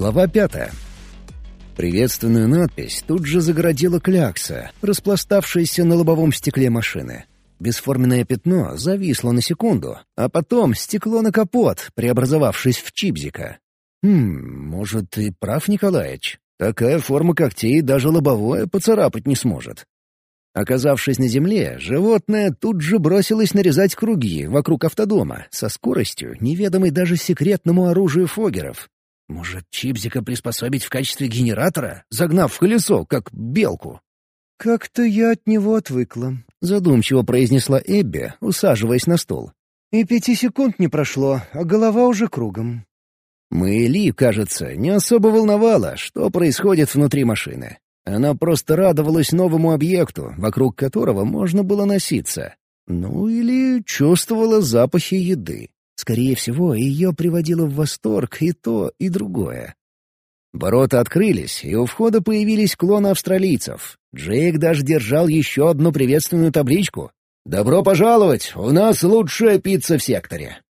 Глава пятая. Приветственную надпись тут же загородила клякса, распластавшаяся на лобовом стекле машины. Бесформенное пятно зависло на секунду, а потом стекло на капот, преобразовавшись в чипзика. Хм, может, и прав Николаевич. Такая форма когтей даже лобовое поцарапать не сможет. Оказавшись на земле, животное тут же бросилось нарезать круги вокруг автодома со скоростью, неведомой даже секретному оружию фогеров. Может, чипзика приспособить в качестве генератора, загнав в колесо, как белку? «Как-то я от него отвыкла», — задумчиво произнесла Эбби, усаживаясь на стол. «И пяти секунд не прошло, а голова уже кругом». Мэйли, кажется, не особо волновала, что происходит внутри машины. Она просто радовалась новому объекту, вокруг которого можно было носиться. Ну или чувствовала запахи еды. Скорее всего, ее приводило в восторг и то, и другое. Ворота открылись, и у входа появились клоны австралийцев. Джейк даже держал еще одну приветственную табличку. «Добро пожаловать! У нас лучшая пицца в секторе!»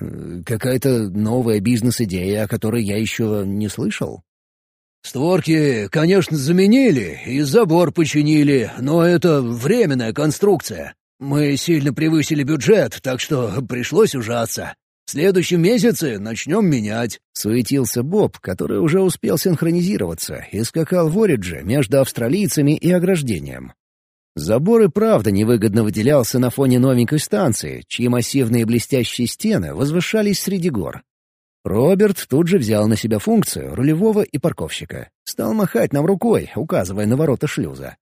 э, Какая-то новая бизнес-идея, о которой я еще не слышал. «Створки, конечно, заменили и забор починили, но это временная конструкция. Мы сильно превысили бюджет, так что пришлось ужаться. В следующем месяце начнем менять». Суетился Боб, который уже успел синхронизироваться и скакал в Оридже между австралийцами и ограждением. Забор и правда невыгодно выделялся на фоне новенькой станции, чьи массивные блестящие стены возвышались среди гор. Роберт тут же взял на себя функцию рулевого и парковщика. Стал махать нам рукой, указывая на ворота шлюза.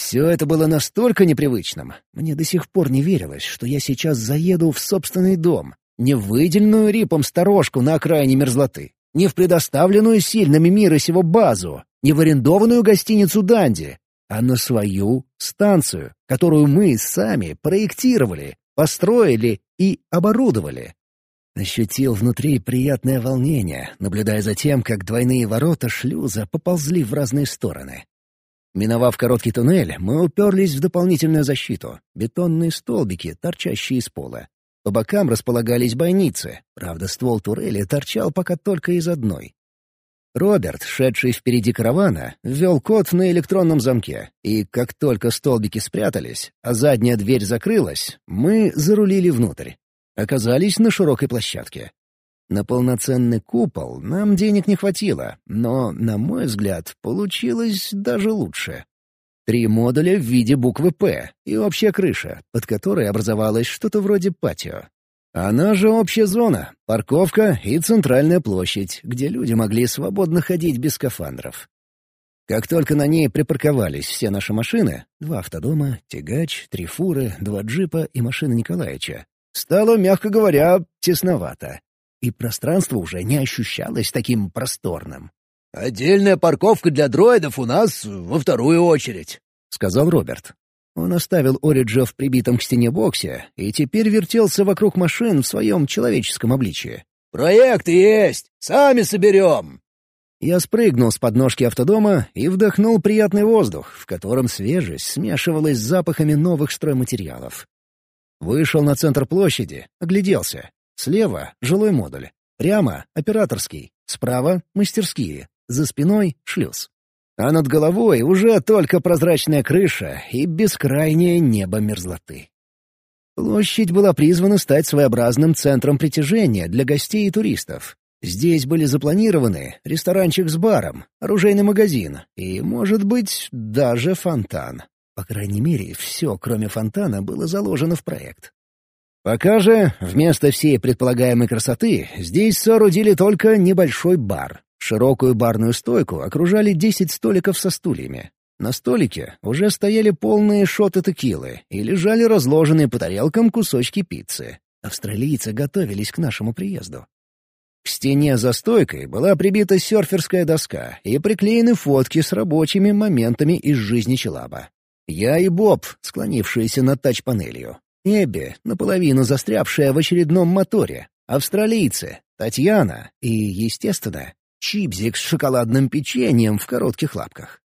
Все это было настолько непривычным. Мне до сих пор не верилось, что я сейчас заеду в собственный дом. Не в выделенную рипом сторожку на окраине мерзлоты. Не в предоставленную сильными мира сего базу. Не в арендованную гостиницу «Данди». А на свою станцию, которую мы сами проектировали, построили и оборудовали. Ощутил внутри приятное волнение, наблюдая за тем, как двойные ворота шлюза поползли в разные стороны. Миновав короткий туннель, мы уперлись в дополнительную защиту — бетонные столбики, торчащие из пола. По бокам располагались бойницы, правда, ствол турели торчал пока только из одной. Роберт, шедший впереди каравана, ввел код на электронном замке, и как только столбики спрятались, а задняя дверь закрылась, мы зарулили внутрь. Оказались на широкой площадке. На полноценный купол нам денег не хватило, но, на мой взгляд, получилось даже лучше. Три модуля в виде буквы «П» и общая крыша, под которой образовалось что-то вроде патио. Она же общая зона, парковка и центральная площадь, где люди могли свободно ходить без скафандров. Как только на ней припарковались все наши машины — два автодома, тягач, три фуры, два джипа и машина Николаевича — стало, мягко говоря, тесновато и пространство уже не ощущалось таким просторным. «Отдельная парковка для дроидов у нас во вторую очередь», — сказал Роберт. Он оставил Ориджа в прибитом к стене боксе и теперь вертелся вокруг машин в своем человеческом обличии. «Проект есть! Сами соберем!» Я спрыгнул с подножки автодома и вдохнул приятный воздух, в котором свежесть смешивалась с запахами новых стройматериалов. Вышел на центр площади, огляделся. Слева — жилой модуль. Прямо — операторский. Справа — мастерские. За спиной — шлюз. А над головой уже только прозрачная крыша и бескрайнее небо мерзлоты. Площадь была призвана стать своеобразным центром притяжения для гостей и туристов. Здесь были запланированы ресторанчик с баром, оружейный магазин и, может быть, даже фонтан. По крайней мере, все, кроме фонтана, было заложено в проект. Пока же, вместо всей предполагаемой красоты, здесь соорудили только небольшой бар. Широкую барную стойку окружали десять столиков со стульями. На столике уже стояли полные шоты текилы и лежали разложенные по тарелкам кусочки пиццы. Австралийцы готовились к нашему приезду. К стене за стойкой была прибита серферская доска и приклеены фотки с рабочими моментами из жизни Челаба. Я и Боб, склонившиеся над тач-панелью. Эбби, наполовину застрявшая в очередном моторе, австралийцы, Татьяна и, естественно, чипзик с шоколадным печеньем в коротких лапках.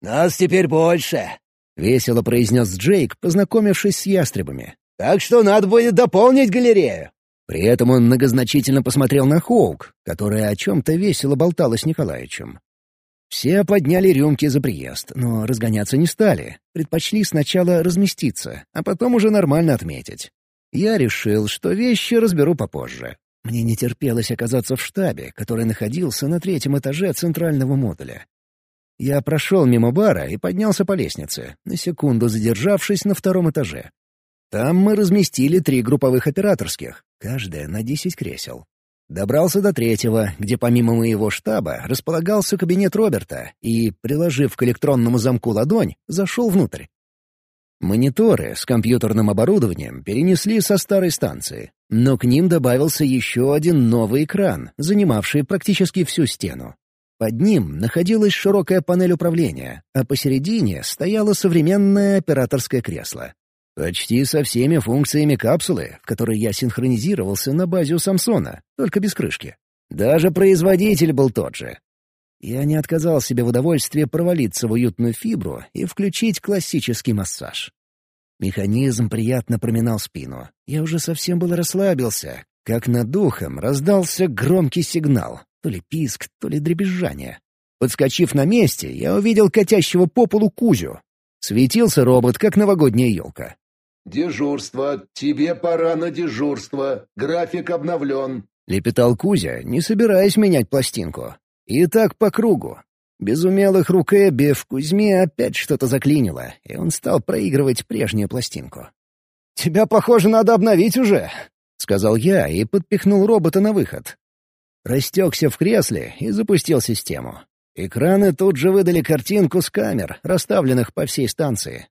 «Нас теперь больше», — весело произнес Джейк, познакомившись с ястребами. «Так что надо будет дополнить галерею». При этом он многозначительно посмотрел на Хоук, которая о чем-то весело болтала с Николаевичем. Все подняли рюмки за приезд, но разгоняться не стали. Предпочли сначала разместиться, а потом уже нормально отметить. Я решил, что вещи разберу попозже. Мне не терпелось оказаться в штабе, который находился на третьем этаже центрального модуля. Я прошел мимо бара и поднялся по лестнице, на секунду задержавшись на втором этаже. Там мы разместили три групповых операторских, каждая на десять кресел. Добрался до третьего, где помимо моего штаба располагался кабинет Роберта и, приложив к электронному замку ладонь, зашел внутрь. Мониторы с компьютерным оборудованием перенесли со старой станции, но к ним добавился еще один новый экран, занимавший практически всю стену. Под ним находилась широкая панель управления, а посередине стояло современное операторское кресло. Почти со всеми функциями капсулы, в которой я синхронизировался на базе у Самсона, только без крышки. Даже производитель был тот же. Я не отказал себе в удовольствии провалиться в уютную фибру и включить классический массаж. Механизм приятно проминал спину. Я уже совсем был расслабился, как над духом раздался громкий сигнал, то ли писк, то ли дребезжание. Подскочив на месте, я увидел катящего по полу Кузю. Светился робот, как новогодняя елка. «Дежурство. Тебе пора на дежурство. График обновлен», — лепетал Кузя, не собираясь менять пластинку. И так по кругу. Без умелых рук Эбби в Кузьме опять что-то заклинило, и он стал проигрывать прежнюю пластинку. «Тебя, похоже, надо обновить уже», — сказал я и подпихнул робота на выход. Растекся в кресле и запустил систему. Экраны тут же выдали картинку с камер, расставленных по всей станции.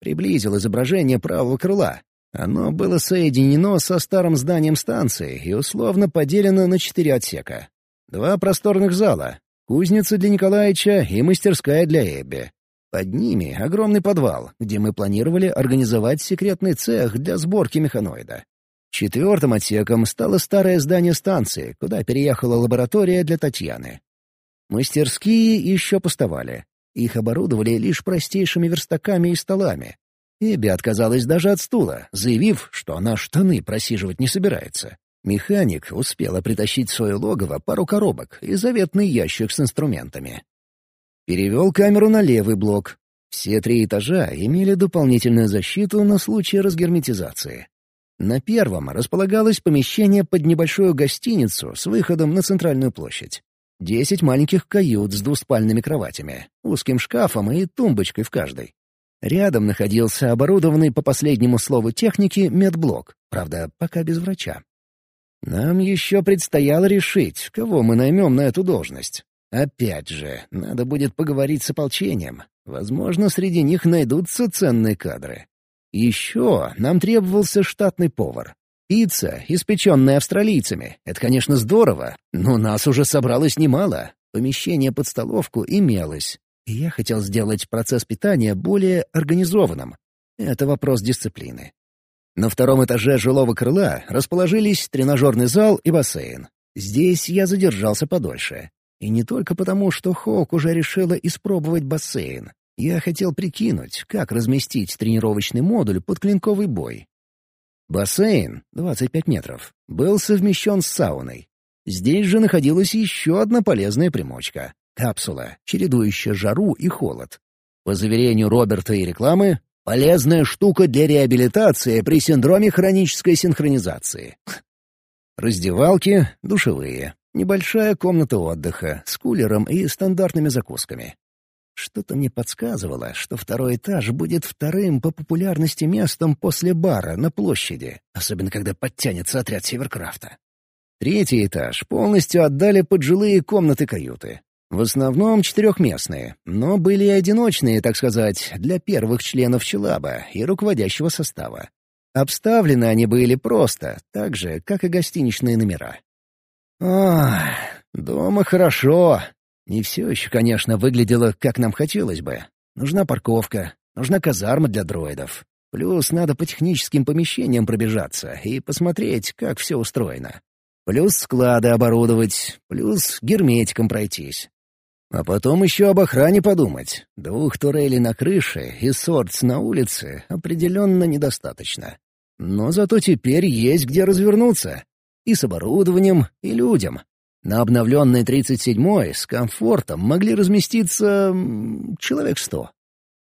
Приблизил изображение правого крыла. Оно было соединено со старым зданием станции и условно поделено на четыре отсека. Два просторных зала, кузница для Николаевича и мастерская для Эбби. Под ними огромный подвал, где мы планировали организовать секретный цех для сборки механоида. Четвертым отсеком стало старое здание станции, куда переехала лаборатория для Татьяны. Мастерские еще пустовали. Их оборудовали лишь простейшими верстаками и столами. Эбби отказалась даже от стула, заявив, что она штаны просиживать не собирается. Механик успела притащить в свое логово пару коробок и заветный ящик с инструментами. Перевел камеру на левый блок. Все три этажа имели дополнительную защиту на случай разгерметизации. На первом располагалось помещение под небольшую гостиницу с выходом на центральную площадь. Десять маленьких кают с двуспальными кроватями, узким шкафом и тумбочкой в каждой. Рядом находился оборудованный по последнему слову техники медблок, правда, пока без врача. Нам еще предстояло решить, кого мы наймем на эту должность. Опять же, надо будет поговорить с ополчением. Возможно, среди них найдутся ценные кадры. Еще нам требовался штатный повар. Пицца, испеченная австралийцами, это, конечно, здорово, но нас уже собралось немало. Помещение под столовку имелось. И я хотел сделать процесс питания более организованным. Это вопрос дисциплины. На втором этаже жилого крыла расположились тренажерный зал и бассейн. Здесь я задержался подольше. И не только потому, что Хоук уже решила испробовать бассейн. Я хотел прикинуть, как разместить тренировочный модуль под клинковый бой. Бассейн, 25 метров, был совмещен с сауной. Здесь же находилась еще одна полезная примочка — капсула, чередующая жару и холод. По заверению Роберта и рекламы, полезная штука для реабилитации при синдроме хронической синхронизации. Раздевалки, душевые, небольшая комната отдыха с кулером и стандартными закусками. Что-то мне подсказывало, что второй этаж будет вторым по популярности местом после бара на площади, особенно когда подтянется отряд Северкрафта. Третий этаж полностью отдали под жилые комнаты-каюты. В основном четырехместные, но были и одиночные, так сказать, для первых членов Челаба и руководящего состава. Обставлены они были просто, так же, как и гостиничные номера. «Ах, дома хорошо», не все еще, конечно, выглядело, как нам хотелось бы. Нужна парковка, нужна казарма для дроидов. Плюс надо по техническим помещениям пробежаться и посмотреть, как все устроено. Плюс склады оборудовать, плюс герметиком пройтись. А потом еще об охране подумать. Двух турелей на крыше и сортс на улице определенно недостаточно. Но зато теперь есть где развернуться. и с оборудованием, и людям. На обновленной 37-й с комфортом могли разместиться... человек сто.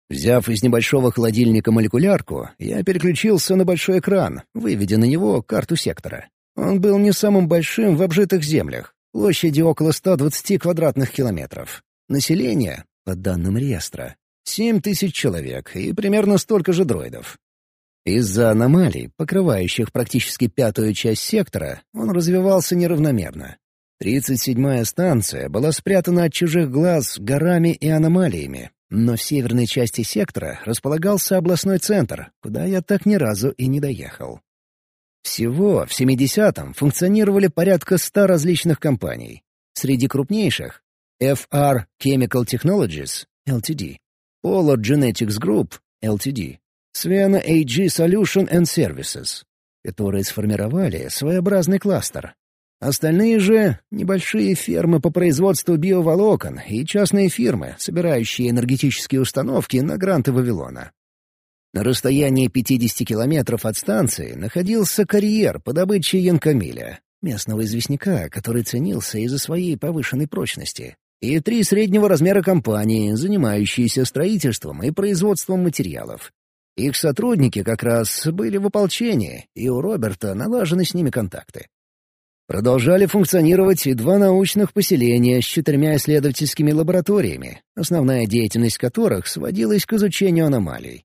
Взяв из небольшого холодильника молекулярку, я переключился на большой экран, выведя на него карту сектора. Он был не самым большим в обжитых землях, площадью около 120 квадратных километров. Население, по данным реестра, 7 тысяч человек и примерно столько же дроидов. Из-за аномалий, покрывающих практически пятую часть сектора, он развивался неравномерно. 37-я станция была спрятана от чужих глаз горами и аномалиями, но в северной части сектора располагался областной центр, куда я так ни разу и не доехал. Всего в 70-м функционировали порядка 100 различных компаний. Среди крупнейших — FR Chemical Technologies, Ltd., Polo Genetics Group, Ltd., Svena AG Solution and Services, которые сформировали своеобразный кластер, Остальные же — небольшие фермы по производству биоволокон и частные фирмы, собирающие энергетические установки на гранты Вавилона. На расстоянии 50 километров от станции находился карьер по добыче янкамиля, местного известняка, который ценился из-за своей повышенной прочности, и три среднего размера компании, занимающиеся строительством и производством материалов. Их сотрудники как раз были в ополчении, и у Роберта налажены с ними контакты. Продолжали функционировать и два научных поселения с четырьмя исследовательскими лабораториями, основная деятельность которых сводилась к изучению аномалий.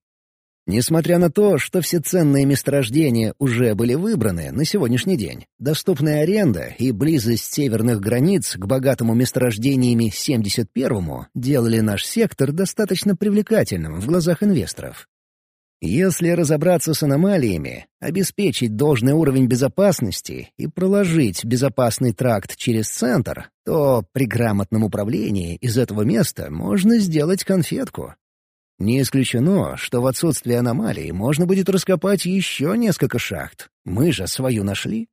Несмотря на то, что все ценные месторождения уже были выбраны на сегодняшний день, доступная аренда и близость северных границ к богатому месторождениями 71-му делали наш сектор достаточно привлекательным в глазах инвесторов. Если разобраться с аномалиями, обеспечить должный уровень безопасности и проложить безопасный тракт через центр, то при грамотном управлении из этого места можно сделать конфетку. Не исключено, что в отсутствие аномалий можно будет раскопать еще несколько шахт. Мы же свою нашли.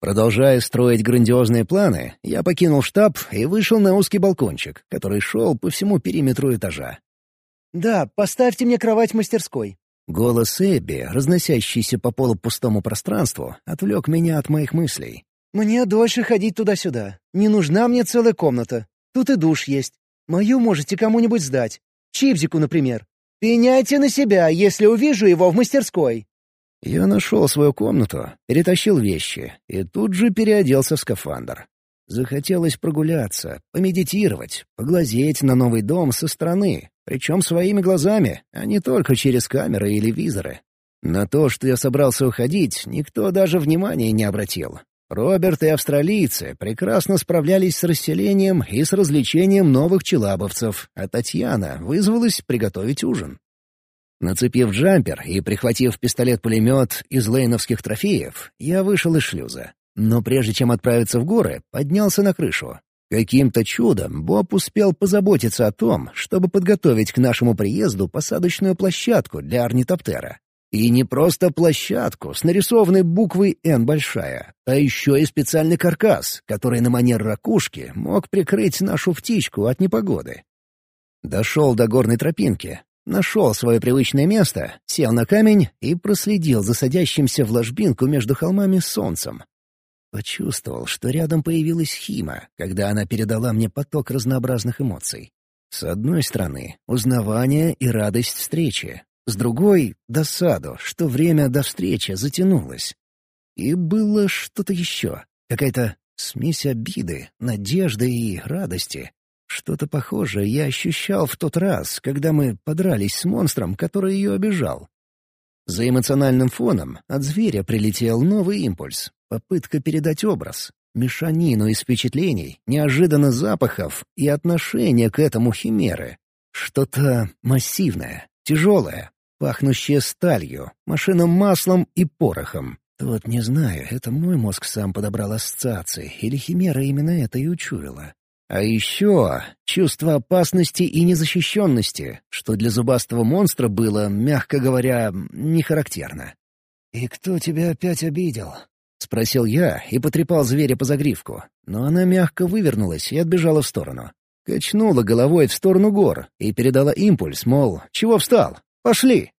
Продолжая строить грандиозные планы, я покинул штаб и вышел на узкий балкончик, который шел по всему периметру этажа. «Да, поставьте мне кровать в мастерской». Голос Эбби, разносящийся по полупустому пространству, отвлек меня от моих мыслей. «Мне дольше ходить туда-сюда. Не нужна мне целая комната. Тут и душ есть. Мою можете кому-нибудь сдать. Чипзику, например. Пеняйте на себя, если увижу его в мастерской». Я нашел свою комнату, перетащил вещи и тут же переоделся в скафандр. Захотелось прогуляться, помедитировать, поглазеть на новый дом со стороны, причем своими глазами, а не только через камеры или визоры. На то, что я собрался уходить, никто даже внимания не обратил. Роберт и австралийцы прекрасно справлялись с расселением и с развлечением новых челабовцев, а Татьяна вызвалась приготовить ужин. Нацепив джампер и прихватив пистолет-пулемет из лейновских трофеев, я вышел из шлюза. Но прежде чем отправиться в горы, поднялся на крышу. Каким-то чудом Боб успел позаботиться о том, чтобы подготовить к нашему приезду посадочную площадку для орнитоптера. И не просто площадку с нарисованной буквой «Н» большая, а еще и специальный каркас, который на манер ракушки мог прикрыть нашу птичку от непогоды. Дошел до горной тропинки, нашел свое привычное место, сел на камень и проследил за садящимся в ложбинку между холмами солнцем. Почувствовал, что рядом появилась Хима, когда она передала мне поток разнообразных эмоций. С одной стороны, узнавание и радость встречи. С другой — досаду, что время до встречи затянулось. И было что-то еще, какая-то смесь обиды, надежды и радости. Что-то похожее я ощущал в тот раз, когда мы подрались с монстром, который ее обижал. За эмоциональным фоном от зверя прилетел новый импульс, попытка передать образ, мешанину из впечатлений, неожиданно запахов и отношения к этому химеры. Что-то массивное, тяжелое, пахнущее сталью, машинным маслом и порохом. Вот не знаю, это мой мозг сам подобрал ассоциации, или химера именно это и учуяла. А еще чувство опасности и незащищенности, что для зубастого монстра было, мягко говоря, не характерно. «И кто тебя опять обидел?» — спросил я и потрепал зверя по загривку, но она мягко вывернулась и отбежала в сторону. Качнула головой в сторону гор и передала импульс, мол, чего встал? Пошли!